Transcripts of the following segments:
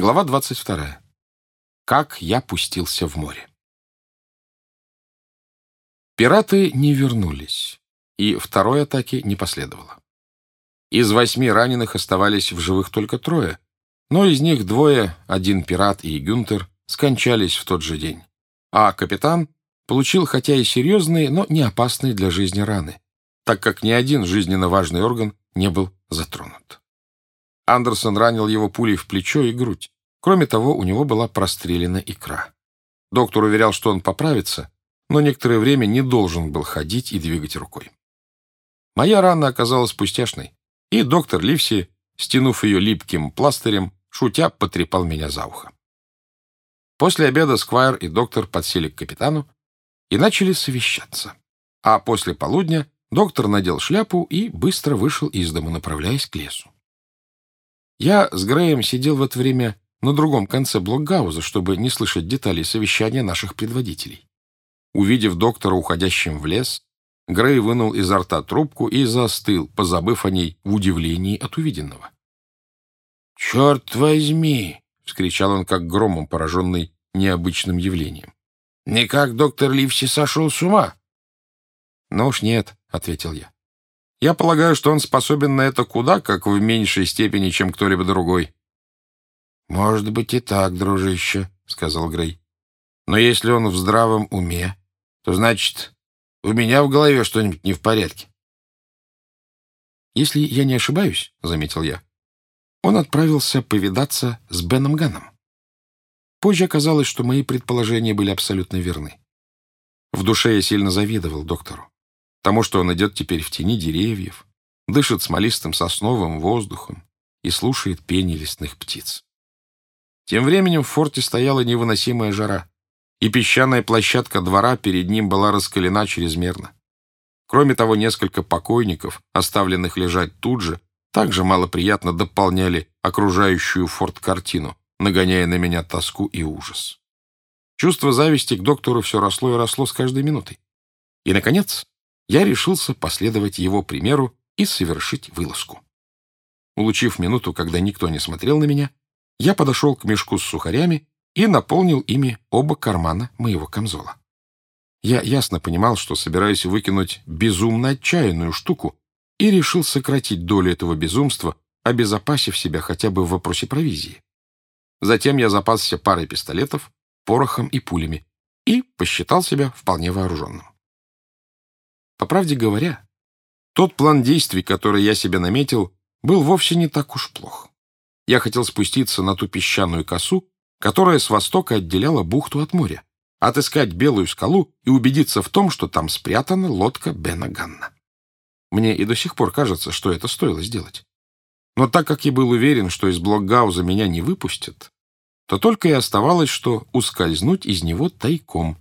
Глава 22. Как я пустился в море. Пираты не вернулись, и второй атаки не последовало. Из восьми раненых оставались в живых только трое, но из них двое, один пират и Гюнтер, скончались в тот же день, а капитан получил хотя и серьезные, но не опасные для жизни раны, так как ни один жизненно важный орган не был затронут. Андерсон ранил его пулей в плечо и грудь. Кроме того, у него была прострелена икра. Доктор уверял, что он поправится, но некоторое время не должен был ходить и двигать рукой. Моя рана оказалась пустяшной, и доктор Ливси, стянув ее липким пластырем, шутя, потрепал меня за ухо. После обеда Сквайр и доктор подсели к капитану и начали совещаться. А после полудня доктор надел шляпу и быстро вышел из дома, направляясь к лесу. Я с Греем сидел в это время на другом конце блокгауза, чтобы не слышать деталей совещания наших предводителей. Увидев доктора уходящим в лес, Грей вынул изо рта трубку и застыл, позабыв о ней в удивлении от увиденного. «Черт возьми!» — вскричал он, как громом, пораженный необычным явлением. «Никак доктор Ливси сошел с ума!» «Ну уж нет», — ответил я. «Я полагаю, что он способен на это куда как в меньшей степени, чем кто-либо другой. «Может быть и так, дружище», — сказал Грей. «Но если он в здравом уме, то значит, у меня в голове что-нибудь не в порядке». «Если я не ошибаюсь», — заметил я, — он отправился повидаться с Беном Ганом. Позже оказалось, что мои предположения были абсолютно верны. В душе я сильно завидовал доктору. Тому, что он идет теперь в тени деревьев, дышит смолистым сосновым воздухом и слушает пение лесных птиц. Тем временем в форте стояла невыносимая жара, и песчаная площадка двора перед ним была раскалена чрезмерно. Кроме того, несколько покойников, оставленных лежать тут же, также малоприятно дополняли окружающую форт картину, нагоняя на меня тоску и ужас. Чувство зависти к доктору все росло и росло с каждой минутой. И, наконец, я решился последовать его примеру и совершить вылазку. Улучив минуту, когда никто не смотрел на меня, я подошел к мешку с сухарями и наполнил ими оба кармана моего камзола. Я ясно понимал, что собираюсь выкинуть безумно отчаянную штуку, и решил сократить долю этого безумства, обезопасив себя хотя бы в вопросе провизии. Затем я запасся парой пистолетов, порохом и пулями и посчитал себя вполне вооруженным. По правде говоря, тот план действий, который я себе наметил, был вовсе не так уж плох я хотел спуститься на ту песчаную косу, которая с востока отделяла бухту от моря, отыскать белую скалу и убедиться в том, что там спрятана лодка Бена Ганна. Мне и до сих пор кажется, что это стоило сделать. Но так как я был уверен, что из Блокгауза меня не выпустят, то только и оставалось, что ускользнуть из него тайком.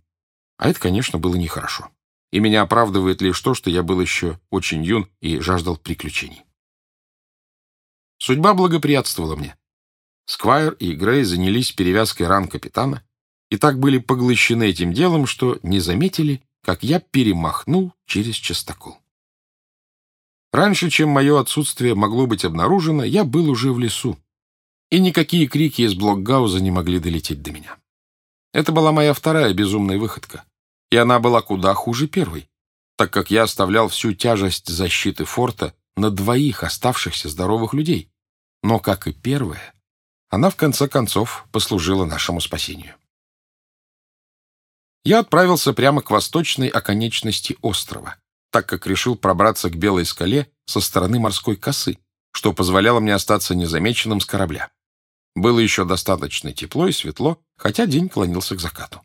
А это, конечно, было нехорошо. И меня оправдывает лишь то, что я был еще очень юн и жаждал приключений. Судьба благоприятствовала мне. Сквайр и Грей занялись перевязкой ран капитана и так были поглощены этим делом, что не заметили, как я перемахнул через частокол. Раньше, чем мое отсутствие могло быть обнаружено, я был уже в лесу, и никакие крики из блокгауза не могли долететь до меня. Это была моя вторая безумная выходка, и она была куда хуже первой, так как я оставлял всю тяжесть защиты форта на двоих оставшихся здоровых людей. Но, как и первая, она в конце концов послужила нашему спасению. Я отправился прямо к восточной оконечности острова, так как решил пробраться к Белой скале со стороны морской косы, что позволяло мне остаться незамеченным с корабля. Было еще достаточно тепло и светло, хотя день клонился к закату.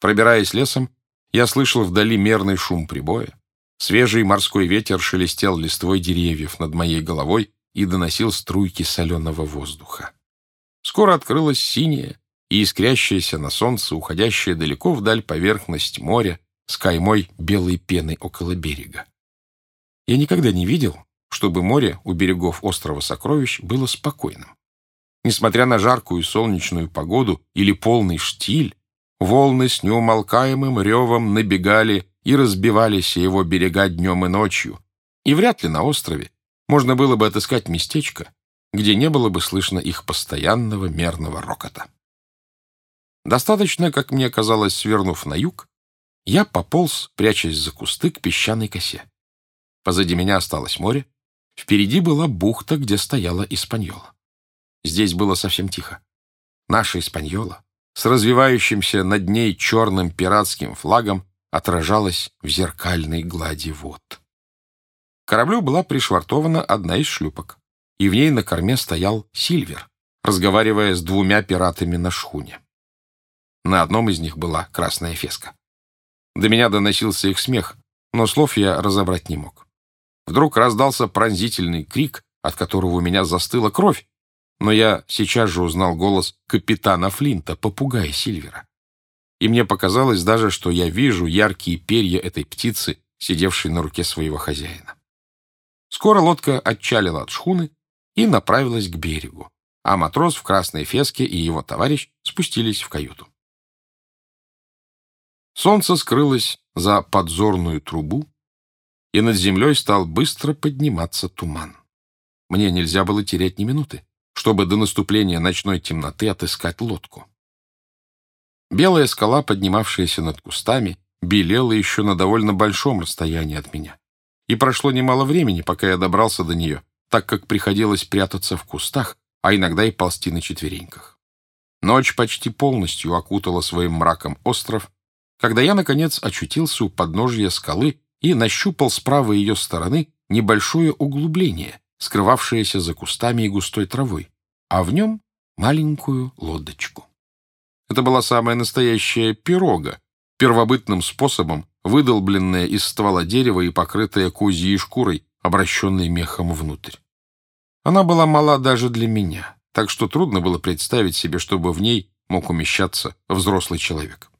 Пробираясь лесом, я слышал вдали мерный шум прибоя, Свежий морской ветер шелестел листвой деревьев над моей головой и доносил струйки соленого воздуха. Скоро открылась синяя и искрящаяся на солнце, уходящая далеко вдаль поверхность моря с каймой белой пены около берега. Я никогда не видел, чтобы море у берегов острова Сокровищ было спокойным. Несмотря на жаркую солнечную погоду или полный штиль, волны с неумолкаемым ревом набегали и разбивались его берега днем и ночью, и вряд ли на острове можно было бы отыскать местечко, где не было бы слышно их постоянного мерного рокота. Достаточно, как мне казалось, свернув на юг, я пополз, прячась за кусты к песчаной косе. Позади меня осталось море, впереди была бухта, где стояла Испаньола. Здесь было совсем тихо. Наша Испаньола с развивающимся над ней черным пиратским флагом отражалась в зеркальной глади вод. кораблю была пришвартована одна из шлюпок, и в ней на корме стоял Сильвер, разговаривая с двумя пиратами на шхуне. На одном из них была красная феска. До меня доносился их смех, но слов я разобрать не мог. Вдруг раздался пронзительный крик, от которого у меня застыла кровь, но я сейчас же узнал голос капитана Флинта, попугая Сильвера. И мне показалось даже, что я вижу яркие перья этой птицы, сидевшей на руке своего хозяина. Скоро лодка отчалила от шхуны и направилась к берегу, а матрос в красной феске и его товарищ спустились в каюту. Солнце скрылось за подзорную трубу, и над землей стал быстро подниматься туман. Мне нельзя было терять ни минуты чтобы до наступления ночной темноты отыскать лодку. Белая скала, поднимавшаяся над кустами, белела еще на довольно большом расстоянии от меня. И прошло немало времени, пока я добрался до нее, так как приходилось прятаться в кустах, а иногда и ползти на четвереньках. Ночь почти полностью окутала своим мраком остров, когда я, наконец, очутился у подножия скалы и нащупал с правой ее стороны небольшое углубление, скрывавшееся за кустами и густой травой, а в нем маленькую лодочку. Это была самая настоящая пирога, первобытным способом выдолбленная из ствола дерева и покрытая козьей шкурой, обращенной мехом внутрь. Она была мала даже для меня, так что трудно было представить себе, чтобы в ней мог умещаться взрослый человек.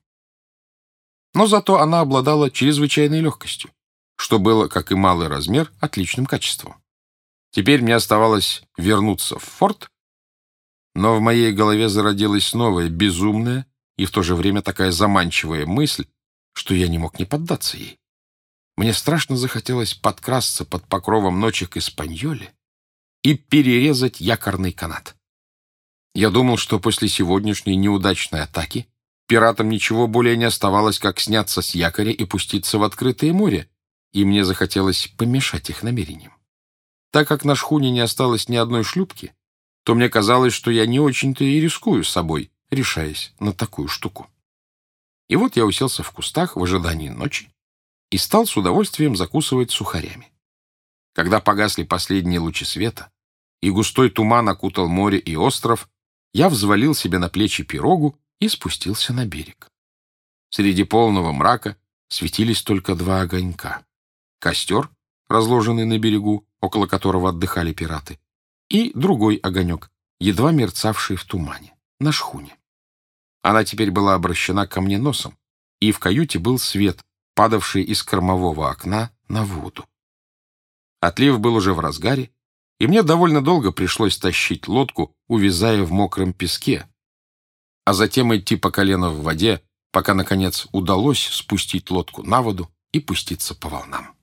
Но зато она обладала чрезвычайной легкостью, что было, как и малый размер, отличным качеством. Теперь мне оставалось вернуться в форт, но в моей голове зародилась новая, безумная и в то же время такая заманчивая мысль, что я не мог не поддаться ей. Мне страшно захотелось подкрасться под покровом ночи к Испаньоле и перерезать якорный канат. Я думал, что после сегодняшней неудачной атаки пиратам ничего более не оставалось, как сняться с якоря и пуститься в открытое море, и мне захотелось помешать их намерениям. Так как на шхуне не осталось ни одной шлюпки, то мне казалось, что я не очень-то и рискую собой, решаясь на такую штуку. И вот я уселся в кустах в ожидании ночи и стал с удовольствием закусывать сухарями. Когда погасли последние лучи света, и густой туман окутал море и остров, я взвалил себе на плечи пирогу и спустился на берег. Среди полного мрака светились только два огонька. Костер, разложенный на берегу, около которого отдыхали пираты, и другой огонек, едва мерцавший в тумане, на шхуне. Она теперь была обращена ко мне носом, и в каюте был свет, падавший из кормового окна на воду. Отлив был уже в разгаре, и мне довольно долго пришлось тащить лодку, увязая в мокром песке, а затем идти по колено в воде, пока, наконец, удалось спустить лодку на воду и пуститься по волнам.